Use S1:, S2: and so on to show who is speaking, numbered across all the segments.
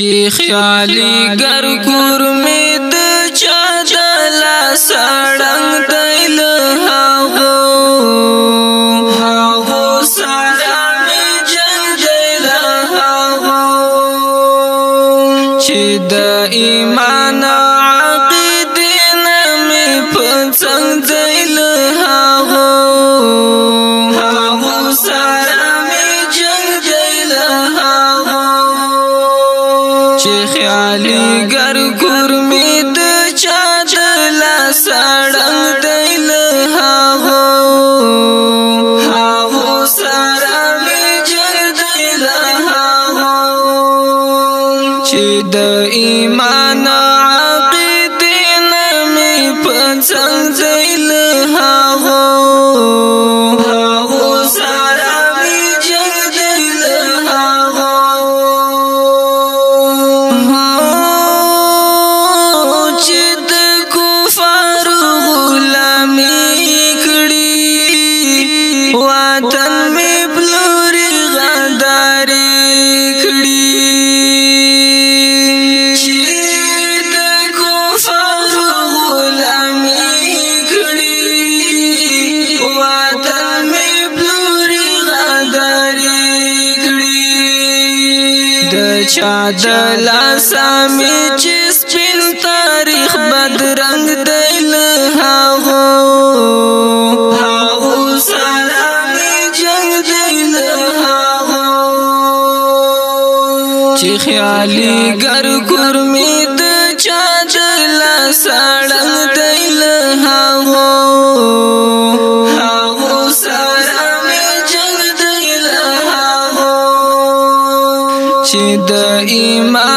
S1: چې خیالي ګر کور می د چا د لا سړنګ دل ها هو ها هو سړا می جنگ دل ها هو چې د ایمان شیخ علی چا د لاسا می چې سپین تاریخ بد رنگ دی له هاغو هاغو سلام جنگ دی له هاغو چې خیالي ګر ګر می د چا د لاسا د ایمان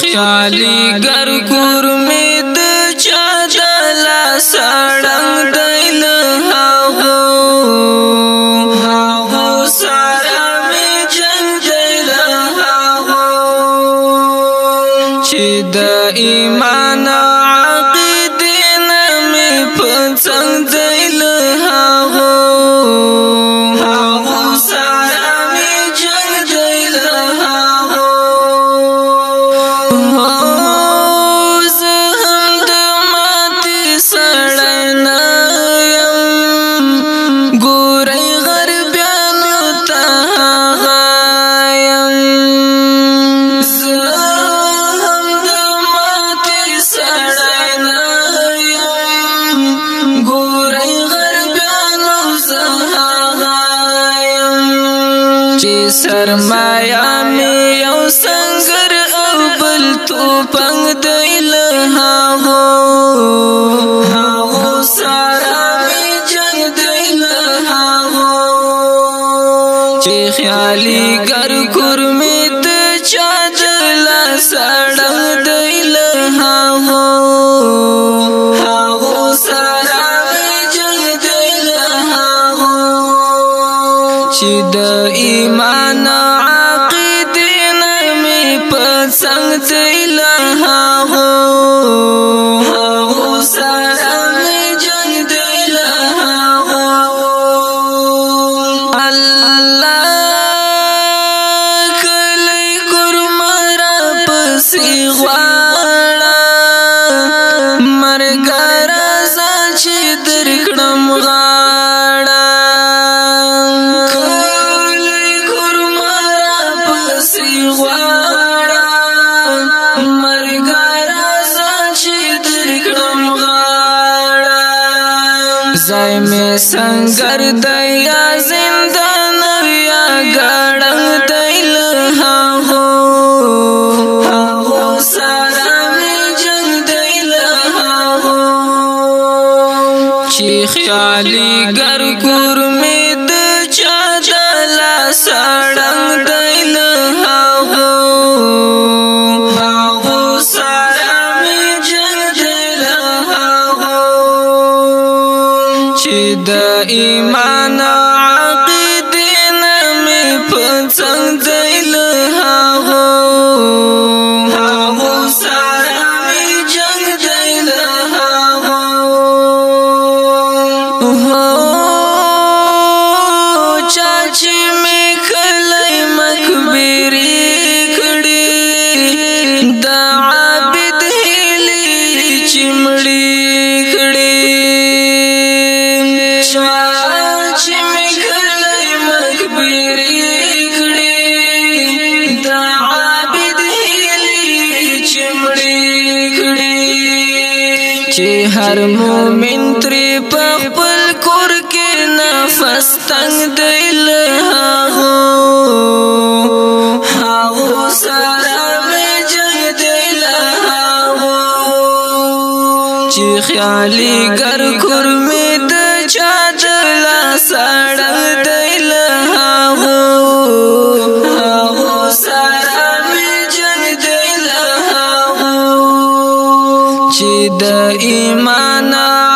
S1: خیالي ګر کور می د چا د لا سړنګ دل هاو هاو سره می جنگ دل هاو چې د ایمان سرمایا می یو سنگر او بل تو پنګ د الها هو هاغو سارا می جنگ د الها هو چې خیالي ګر کور می ته چا دل سړم د الها هو هاغو سارا می جنگ د الها هو چې د ایمان سي غواړه مرګ راځه چې درکړم غاړه کله کورما را پسي غواړه مرګ راځه چې درکړم غاړه زایم څنګه د یار سړنګ د شوا چې مې کله مخبري کړې دا عابد هلي چې مړې کړې چې هر مؤمن تر په خپل کور کې نفس تنگ دل هو هاو سره خیالی گر کور می د چا دلا سړل دل هاغو هاغو سره می جن دل هاغو چې د ایمان